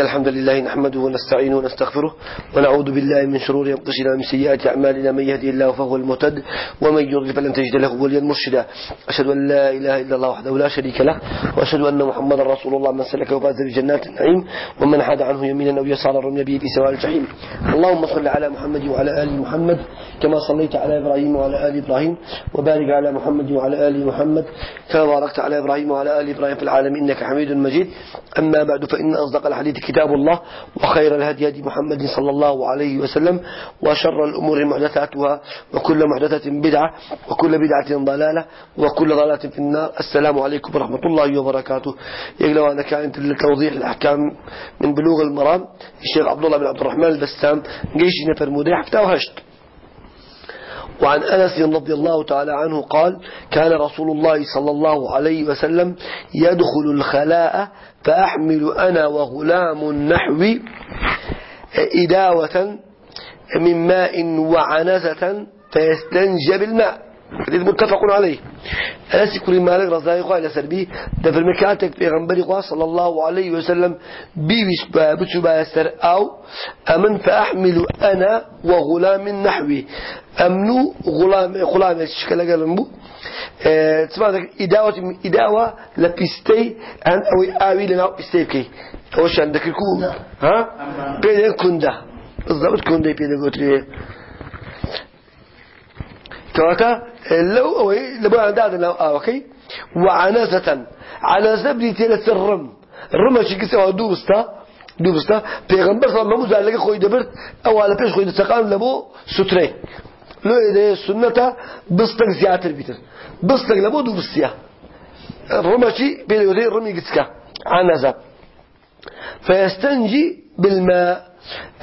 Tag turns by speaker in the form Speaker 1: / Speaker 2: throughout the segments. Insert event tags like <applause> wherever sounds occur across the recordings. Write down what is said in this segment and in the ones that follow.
Speaker 1: الحمد لله نحمده ونستعينه ونستغفره ونعوذ بالله من شرور أنفسنا ومن سيئات أعمالنا من يهدي الله فهو المهتد ومن يضلل فلن تجد له وليا مرشدا أشهد أن لا إله إلا الله وحده لا شريك له وأشهد أن محمدا رسول الله من سلك وفاز بجنات النعيم ومن حاد عنه يمينا أو يسارا رمي به في سواء الجحيم اللهم صل على محمد وعلى آل محمد كما صليت على إبراهيم وعلى آل إبراهيم وبارك على محمد وعلى آل محمد كما باركت على إبراهيم وعلى آل إبراهيم في العالمين إنك حميد مجيد أما بعد فإن أصدق الحديث كتاب الله وخير الهدي هدي محمد صلى الله عليه وسلم وشر الأمور محدثاتها وكل محدثة بدعة وكل بدعة ضلالة وكل ضلالة في النار. السلام عليكم ورحمة الله وبركاته. يقلوا أنا كانت لتوضيح الأحكام من بلوغ المرام الشيخ عبد الله بن عبد الرحمن البسام جيش نفر مديح حتى وهشت وعن أنس رضي الله تعالى عنه قال كان رسول الله صلى الله عليه وسلم يدخل الخلاء فأحمل أنا وغلام نحوي إداوة من ماء وعنزة فيستنجى بالماء. حديث متفق عليه. أنس كل مالك رضي الله عنه سربي ده في المكاتب في غنبري صلى الله عليه وسلم بيبس بتشبا يسر أو أمن فأحمل أنا وغلام نحوي ئەمن و غڵامێک شکە لەگەڵم بوو. ئیداوەتی ئیداوە لە پیستەی ئەن ئەوەی ئاوی لە ناو پیستی بکەی. ئەوەشان دەکرد و پێ کوندە بەزەوت کوندەی پێدەگوترێ کەواتە لەو ئەوەی لەبدادە ناو ئاوەکەی. وعانەزەتەن عانەزە بریتێ لە سەر ڕم. ڕمەشی کەسەوە دوو بستە دوو بستە پێغمبەر سەڵ مەموزار لەگە خۆی دەبرد. ئەوە لە پێش خۆی دەچەقان لە بۆ سوترەی. لو إذا سنة بستك زياتر بيتر بستك لبو دوبستيا الرم شيء بيدي الرمي كسكا عنزة فيستنجي بالماء.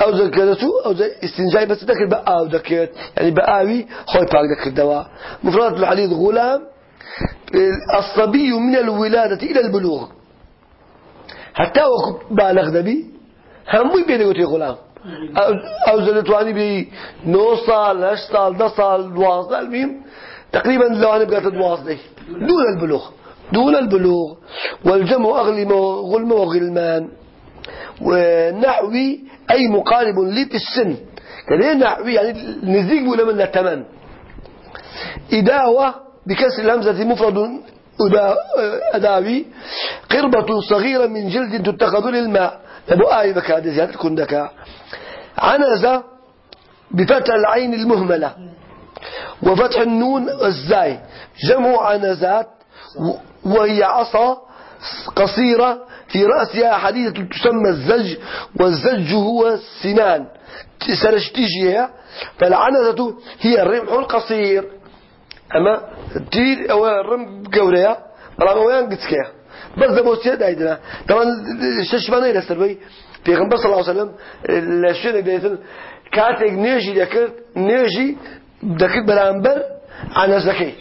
Speaker 1: أو ذكرته أو استنجاء بس ذكر بقى أو ذكرت يعني بقاوي خوي باك ذكر دواء مفردات الحديث غلام. الصبي من الولادة إلى البلوغ. حتى وقت بالغ نبي هم بيني غلام. أو زلتواني بي نو صال هش صال ده صال دواز المهم. تقريبا لو أنا بقيت دواز دون البلوغ. دون البلوغ. والجمع أغلم غلم وغلمان. ونحوي أي مقارب لي في السن. كده نحوي يعني نزيق ولا من التمن. إداوة بكسر الهمزة مفرد أداوي. قربة صغيرة من جلد تتخذ للماء. أبو آي بكاد زيادة كندك عنزة بفتح العين المهملة وفتح النون والزاي جمع عنزات وهي عصا قصيرة في رأسها حديدة تسمى الزج والزج هو السنان. سرشتيجيها فالعنزة هي الرمح القصير. أما تير أو الرم قوريها بلا وين قتكيها بس ده بوسيا دايدنا. طبعا ششبانه إلى سربي في غنبر صلى الله وسلم الشيء دايتن كاتك نيجي ذكر نيجي ذكر برامبر عن زكي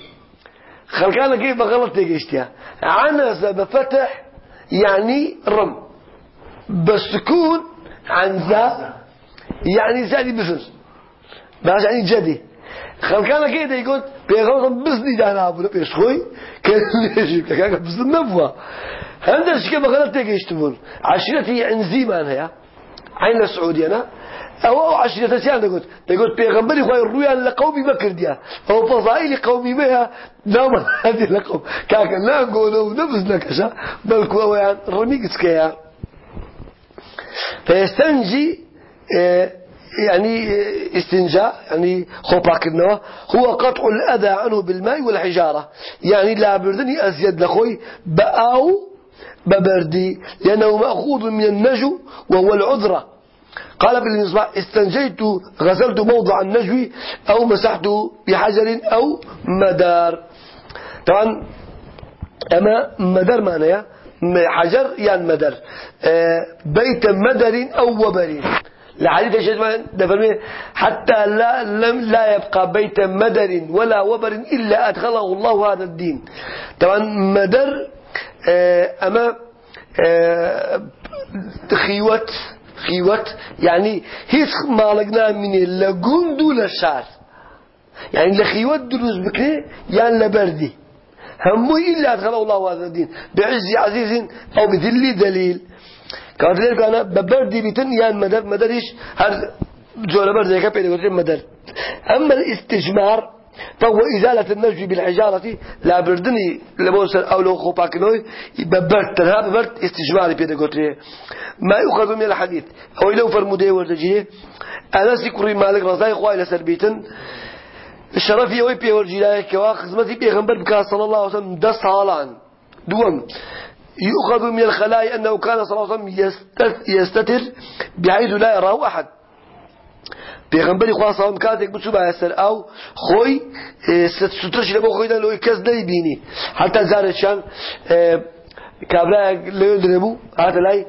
Speaker 1: خلقانا كيف غلط تيجيشتيها عنز بفتح يعني رم بالسكون عنزة يعني زادي بفر بس يعني جدي خلقانا كيف يقول بيغلط بزني دانا أبو لبيش خوي كان ليش كان بس النبوة هندر شكل بغلط تيجيشتون عشيرتي انزيمان هي عين السعودية أو عشرة سيان تقول تقول بيغمبري خوي الرؤيا لقومي بكر ديا أو فضائل قومي بها نعم هذه لقوم. كاك لا نقولوا نفس نكشة بل كوا يعني رميك كيا فيستنجي يعني استنجاء يعني خوباك النوى هو قطع الأذى عنه بالماء والحجارة. يعني لا بردني أزيد لخوي بأو ببردي لأنه مأخوذ من النجو وهو العذرة قال في المصباح استنجيت غسلت موضع النجو أو مسحت بحجر أو مدار. طبعا أما مدار معناه حجر يعني مدر آه بيت مدر أو وبر. لحديث الشيخ دفرمي حتى لا لم لا يبقى بيت مدر ولا وبر إلا أدخله الله هذا الدين. طبعا مدر أما آه خيوت خيوت يعني هيك مالقنا من اللقون دول الشعر يعني لخيوت دروز بكري يعني لبردي همو إلا أدخله الله هذا الدين بعز عزيز أو بذل دليل كاتلير كان ببردي بيتن يان مدر مدريش هر جوله برد زي كابي مدر. أما الاستجمار فهو إزالة النجم بالحجارة لا بردني لبوس أو لو خوباكنوي ببرد تنها ببرد استجماري بيدا قوتريه ما يؤخذ من الحديث. أو لو فرمودي ورتجيه أنا سيكوري مالك رضاي خواي لسربيتن الشرفي أوي بيه ورجلاي كوا خزمتي بيغمبر بكا صلى الله عليه وسلم دس حالان. دوم يؤخذ من الخلايا أنه كان صلى الله عليه وسلم يستتر بحيث لا يراه أحد. پیغمبری خواه سلام کاتێک بچوو بە سەر ئاو خۆی سوترش لە بۆ خۆیدا لەوەی کەس نەیبینی حتا جارێکیان کابراایك لەوێ درێبوو هاتە لای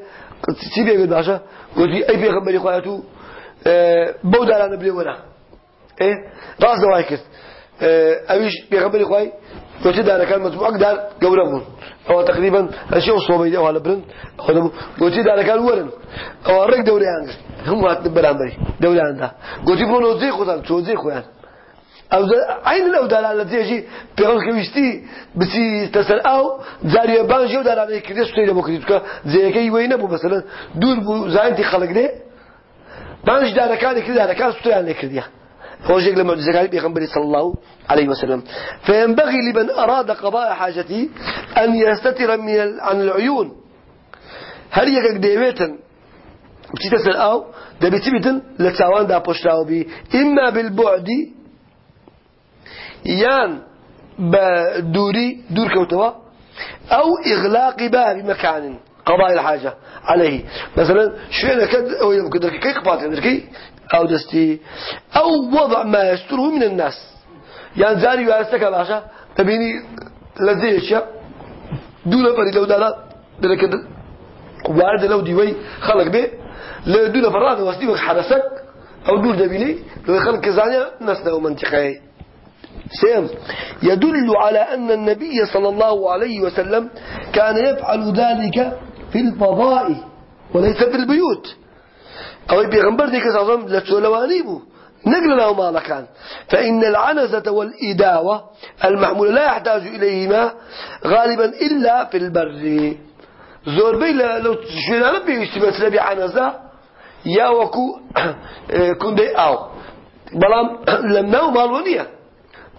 Speaker 1: چی بێگوت باشە؟ گوتی ئەی پێغمبەری خوایەت و بەو دارانە بلێ وەرە. ڕاست دەوای کرد. ئەویش پێغمبەری خوای وجه دارەکان مەتبوعەک دار گەورە بوون. ئەوە تقریبا ئەشی ئەو سۆمەی ئەوە لە برن ئەوە بوو. گۆچی دارەکان وەرن. ئەوە ڕێک دەوریان گرت. هەم هاتن بەرامبەری دەوریاندا. گۆچی بڕۆنەوە جێ خۆتان چۆجێ خۆیان؟ عین لەو داران لە جێژی پێڕۆکە ویستی بچیتە سەر ئاو جاریە بانژی و دارانەی کردێ سوی لە بۆ کردیکە جێەکەی وی نەبوو بەسەرن دوور بوو زانتی خەڵک دێ بانش دارەکانی کردارەکان سویان لێ کردیان. لما جزاك بيغنبري صلى الله عليه وسلم. فينبغي لمن أراد قضاء حاجته أن يستتر من عن العيون هل يكك ديويتا بتي تسأل أو؟ ده بتبتن لتساوان دا بوشتاو بي إما بالبعد يان بدوري دور كوتوا أو إغلاق باب مكان قضاء الحاجة عليه مثلا شوية كد أو يمكن دركي كي قبات دركي أو دستي. أو وضع ما يستره من الناس. يعني زاري وارستك باشا تبيني لزيش دولة فريد لو دالا دركي وارد لو ديوي خلق به. دون فراد واسدي حرسك. أو دول دبيني لو يخلق زانيا نسنا ومنطقه سيم. يدل على أن النبي صلى الله عليه وسلم كان يفعل ذلك في الفضاء وليس في البيوت. أو بيغمبر ديك صلى لتولوانيبه نقل له ما كان فإن العنزة والإداوة المحمولة لا يحتاج إليهما غالبا إلا في البر. زور بي لو شوينا نبي يستمثل عنزة يا وكو <clears throat> كندي أو. بلام <clears throat> لم نو مالونية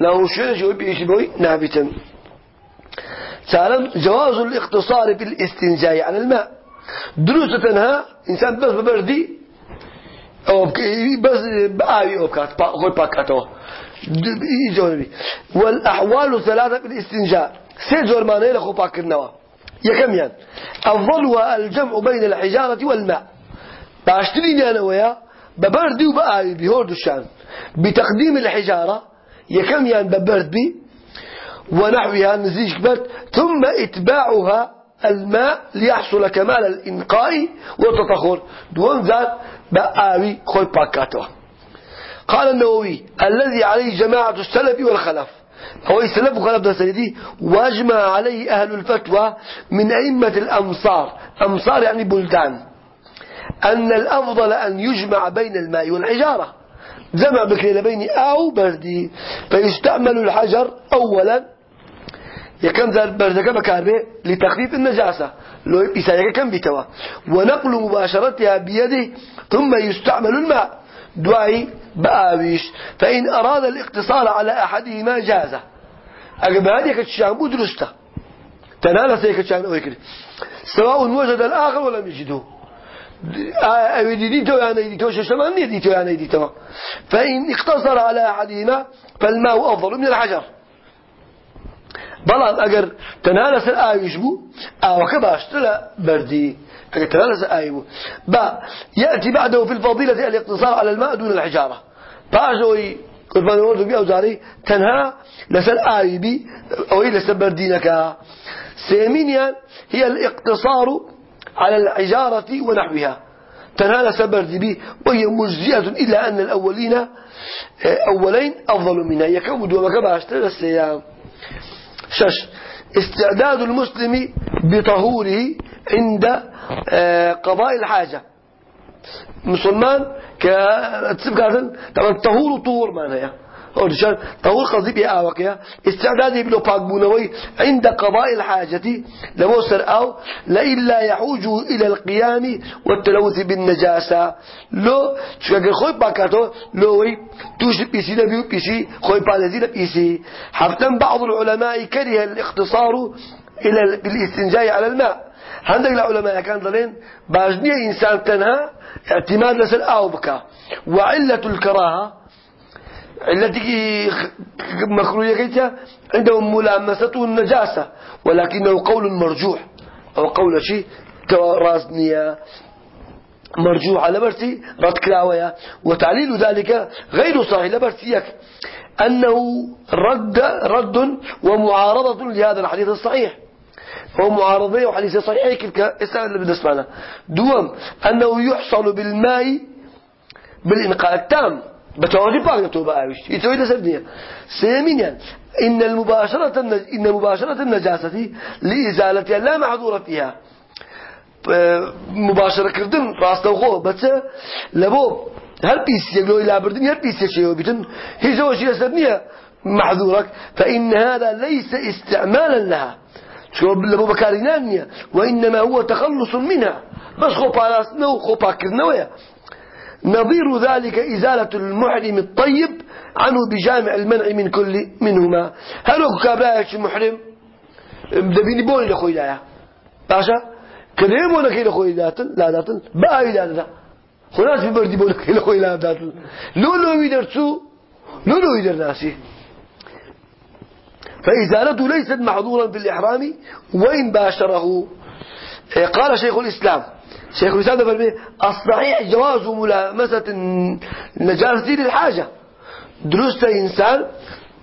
Speaker 1: له شيء جوي بيش بوي نابتا تعلم جواز الاقتصار بالاستنجاء عن الماء. دروس تنها إنسان بس ببردي بس بآوي أو بكات خوي باكاتو والأحوال ثلاثة بالاستنجاء سيجور مانيلا لخو باكرنوا يكم يعني أفضلها الجمع بين الحجارة والماء. باشترين أنا ويا ببردي وبآي بهورد الشان بتقديم الحجارة يكم يعني ببرد بي ونحوها نزيج كبرت ثم إتباعها الماء ليحصل كمال الإنقاء والتطهر دون ذات بآوي خوي باكاتو. قال النووي الذي عليه جماعة السلف والخلف. هو السلف وخلف ده سيدي واجمع عليه أهل الفتوى من أئمة الأمصار. أمصار يعني بلدان. أن الأفضل أن يجمع بين الماء والحجارة. جمع بكري بين أو بردي فيستعمل الحجر أولا يكن ذا بردك بكاربه لتخفيف النجاسة. لو إسايك كم بتوا ونقل مباشرتها بيده ثم يستعمل الماء. دعي بآويش. فإن أراد الاقتصار على أحدهما جازة. أقب هذه كتشان بدرسته تنال سيكتشان أويكري. سواء وجد الآخر ولم يجده. أو ديتو يعني ديتو ششمان ديتو يعني ديتو فإن اقتصر على أحدهما فالماء أفضل من الحجر. بلان أجر تنالس الآيش بو أو كباشتلا بردي أجر تنالس الآي بو. با يأتي بعده في الفضيلة الاقتصار على الماء دون الحجارة باجوي قربان ورد بي أوزاري تنها لسل آي بي أو لسل بردينك سيمينيا هي الاقتصار على الحجارة ونحوها تنال سبر به وهي مجزئة إلا أن الأولين آه، أولين أفضل منها. يكود ومكبع اشترى السيام شش. استعداد المسلم بطهوره عند آه، قضاء الحاجة. مسلمان كتسب طبعا طهور طور معناها. أولشان طول قصدي بها آوكيا استعدادي بلو باقبونوي عند قضاء الحاجة لموسر أو لإلا يحوج إلى القيام والتلوث بالنجاسة. لو شكاك خوي باكاتو لوي توش بيسي نبيو بيسي خوي بالذي بيسي حتى بعض العلماء كره الاختصار إلى بالإستنجاء على الماء. عندك العلماء كان ضلين باجنية إنسان تنها اعتماد لسل أو بكا. وعلة الكراهة التي كيتا عندهم ملامسته النجاسة ولكنه قول مرجوح أو قول شيء رازنية مرجوح على برسي رد كلاوية. وتعليل ذلك غير صحيح لبرسيك أنه رد رد ومعارضة لهذا الحديث الصحيح. هو معارضة وحديث صحيح كلك استعمل بالنسبة لنا دوم أنه يحصل بالماء بالإنقاء التام. بتواجد باقي توبة آوش يتوي لسردية سيمين إن المباشرة إن مباشرة النجاسة لإزالتها لا معذورة فيها. مباشرة كردن راسته وخو بس لبو هل بيسي يقولوا إلى بردن هل بيسي شيء بيتن هي زوجي لسردية معذورك فإن هذا ليس استعمالا لها. شو لبو بكارينانيا وإنما هو تخلص منها. بس خو بالاسنا وخو باكرنا نظير ذلك إزالة المحرم الطيب عنه بجامع المنع من كل منهما. هل هو كابلايش المحرم دبيني بوني لخوي لايا باشا كذا بونا كي لخوي داتن لا داتن بأي داتن خلاص في بردي بونا كي لخوي لا داتن لو لو يدرسو لو لو يدر ناسي. فإزالته ليست محظورا بالإحرام وإن باشره. إيه، قال شيخ الإسلام شيخ الإسلام فرمي الصحيح جواز ملامسة النجاسة للحاجة. درست إنسان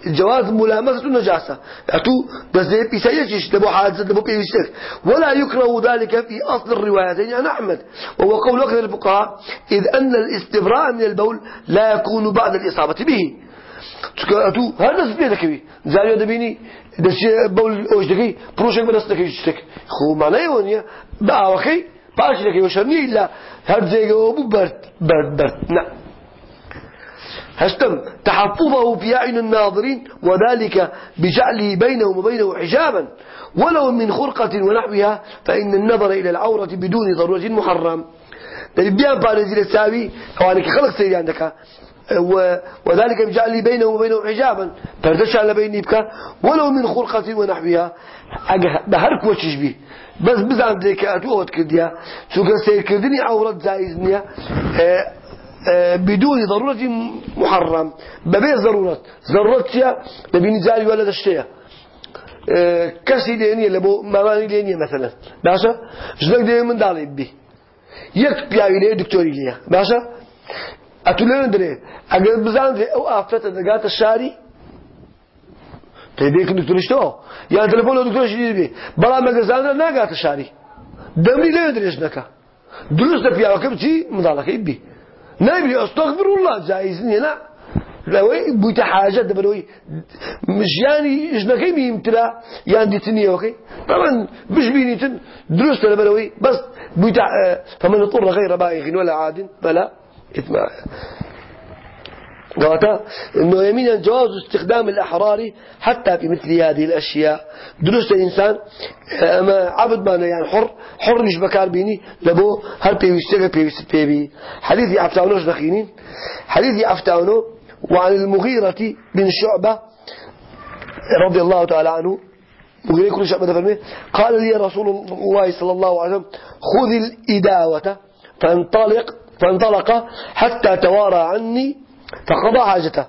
Speaker 1: جواز ملامسة النجاسة. أتو بس بيسيجش دبو حادثة دبو بيشتك ولا يكره ذلك في أصل الروايتين عن أحمد. وهو قول أكثر الفقهاء إذ أن الاستبراء من البول لا يكون بعد الإصابة به. أتو هذا سبيتك بي. زاريو دبيني دشي بول أوش دكي بروشك بدستك يشتك. خو معناه يونيا بأوكي. باش لك يوشرني إلا هرزيك أبو برد برد برد نعم هشتم تحفظه في أعين الناظرين وذلك بجعله بينهم وبينه حجابا. ولو من خرقة ونحوها فإن النظر إلى العورة بدون ضرورة محرم. بيان بارزي للساوي أوانك خلق سيدي عندك وذلك بجعله بينه وبينه حجابا. فردش على بيني بك ولو من خرقة ونحوها. بهرك وشش به بس بزعم ذيك أتوهد كرديا. كان سير كردني عورة زائز نيا آه، آه، بدون ضرورة محرم. ببي ضرورة. يا نبيني زاري ولا دشتيا آه، كسي لينيا لبو مغاني لينيا مثلا. باشا جلك دي من دالي بي. يك بياوي ليه دكتوري ليه؟ باشا أتولين دري أقل بزعم ذي أو آفت دقات الشاري؟ تيبيك دكتور اشتو يعني تلفون دكتور شديد بي. بلا ما قزانا ناقات الشاري. دمي لا يدريش نكا درست في عواقب شي مضالك يبي. نبي أستغفر الله جايزني لا لوي بويت حاجة دبلوي مش يعني إجنكي بيمتلا يعني دي تنية أوكي؟ طبعا مش بينيتن درست دبلوي بس بويت فمن اضطر غير بايغ ولا عاد إثم إنه يمينا جواز استخدام الأحرار حتى في مثل هذه الأشياء. درست الانسان أما عبد ما يعني حر حر مش بكار بيني لبو هل بيوستيغ بيوستيبي حديث عفتاونوش دخينين. حديث عفتاونو وعن المغيرة بن شعبة رضي الله تعالى عنه. مغيرة كل شعبة فرمي قال لي رسول الله صلى الله عليه وسلم خذ الإداوة فانطلق فانطلق حتى توارى عني فقضى حاجته.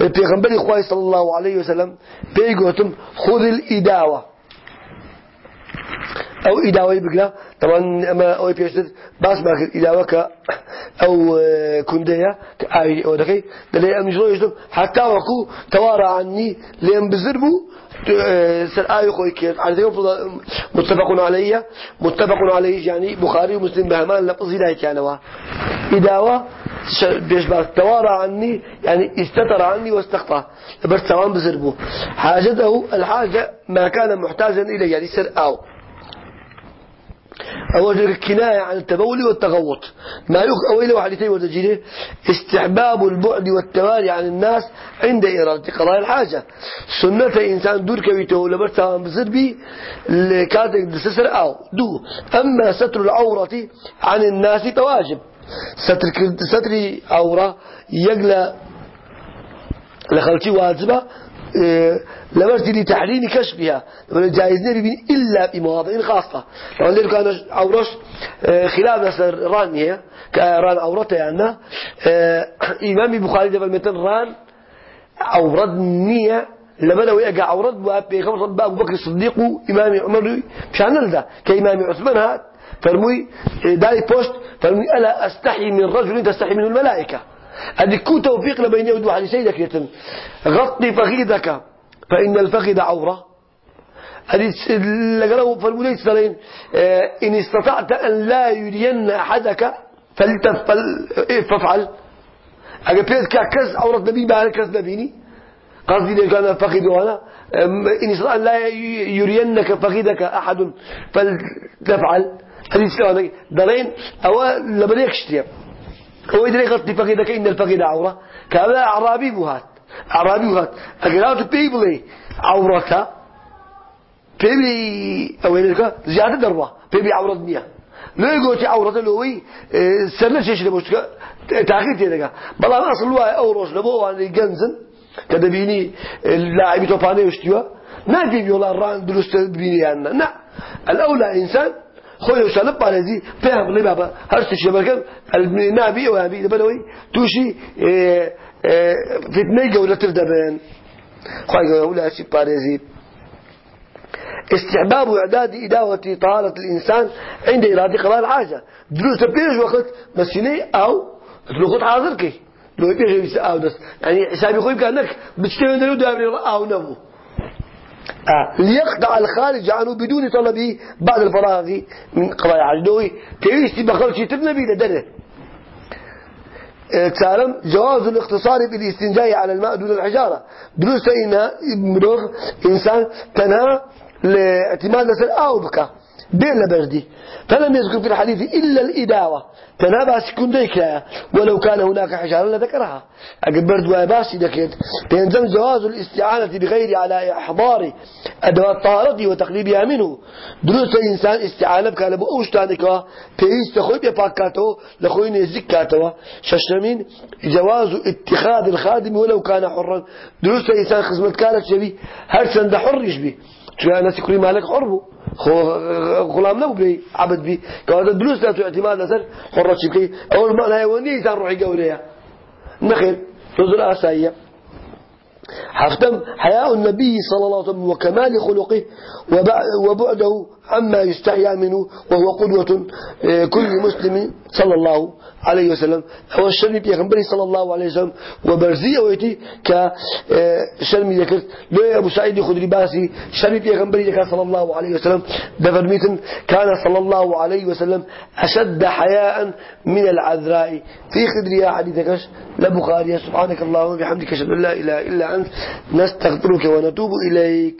Speaker 1: البيغمبر إخوائي صلى الله عليه وسلم بيقولتم خذ الإداوة. أو إداوة بقلا. طبعا أما أو بيشتد باس باك الإداوة ك أو كندية كأي أو دكي دلي أم يجلو يجلو. حتى وكو توارى عني لين بزربو سر آية خوي كيف. على متفق عليه متفق عليه يعني بخاري ومسلم بهمان لفظي لا كانوا. إداوة بيشبه توارى عني يعني استتر عني واستقطع. بس سواء بزربه حاجته الحاجة ما كان محتاجا إليه يعني سر أو. أو كناية عن التبول والتغوط. ما يخ أويل وحديثين وتجيله استحباب البعد والتواري عن الناس عند إرادة قضاء الحاجة. سنة إنسان دور كويته لبرتها بزر بي لكاتك دسسر أو. دو. أما ستر العورة عن الناس تواجب. ستر ستر عورة يقلى لخلتي واجبة لمرتي لتحريم كشفها جائز نبي إلا في مواضع خاصة. لو اللي كان عورش إيه، خلاف نسر ران هي كران عورته يعني إيه، إمام بخاري دبل مثل ران عورد نية لبنا ويقع عورد وبيغمر رب أبو بكر الصديق إمام عمر مشان ذا كإمام عثمان هات فرموي داي بوست فرموي ألا أستحي من رجل تستحي منه الملائكة؟ هذه كو توفيق لبين يود سيدك يتم غطي فخذك فإن الفخذ عورة. هذه لقرأوا فالمولي سلين آه، إن استطعت أن لا يرين أحدك فلتفعل إيه فافعل. أجا بيت كاكز عورة نبي بعد كز نبيني. قصدي لك أنا فخذ وأنا إن استطاع أن لا يرينك فخذك أحد فلتفعل. هذه سلام دارين أو لبنيك شتيا هو يدري غطي فقيدك إن الفقيد عورة. كذا أعرابي بهات أعرابي بهات أقرأت بيبلي عورك. بيبلي أو ينك زيادة دربة بيبلي عورة دنيا. لا يقول عورة لوي سنة شيش لبوشك تأخير تيدك. بلا أصل واي أوروش لبو أن يجنزن كده بيني اللاعب توفاني وشتيوا نادي بيولا ران دروس بيني يعني نا. الأولى إنسان على ذي فهم لي بابا. هرس الشبكة النبي وهابي دبلوي توشي آه، آه، فتنة جولة تردبان خوي ولا شيء بارزي استحباب إعداد إداوة طهارة الإنسان عند إرادة قضاء الحاجة. دروس بيش وقت مسيني أو تلوخت حاضر كي. لو بيش أو دس يعني حسابي خوي كأنك بتشتغل دلو دابري أو نمو آه. ليقطع الخارج عنه بدون طلبه بعد الفراغ من قضايا عجدوي كيستي بخل شيء تبنبي لدره آه، تعلم جواز الاقتصار بالاستنجاء على الماء دون الحجارة. دروس إن إنسان تنهى لاعتماد نسل أو بكى بين لبردي. فلم يذكر في الحديث إلا الإداوة. تنابع سكون ديكلا ولو كان هناك حجارة لذكرها. أقل برد واباسي دكيت. بينزم جواز الاستعانة بغير على إحضار أدوات طهارته وتقليبها منه دروس إنسان استعانة بكان بأوش تانكوا بيس تخوي بيباكاته لخوي نزكاته ششمين جواز اتخاذ الخادم ولو كان حرا. دروس إنسان خزمت كانت شبي. هل سند حر يشبي. شو ناس يقولي مالك حربو خو غلام نبو بي عبد بي كهذا دروس لا اعتماد نسر حرة شبكي أول ما لا يوني إنسان روحي قوليها نخل نزل آسايا حفتم حياء النبي صلى الله عليه وسلم وكمال خلقه وبعده عما يستحيا منه وهو قدوة آه، كل مسلم صلى الله عليه وسلم. هو الشرمي بيغنبري صلى الله عليه وسلم وبرزية ويتي كشرمي ذكرت لو أبو سعيد خدري باسي شرمي بيغنبري ذكر صلى الله عليه وسلم. دفرميتن كان صلى الله عليه وسلم أشد حياء من العذراء. في خدري حديثك لبخاري سبحانك اللهم وبحمدك أشهد أن لا إله إلا أنت نستغفرك ونتوب إليك.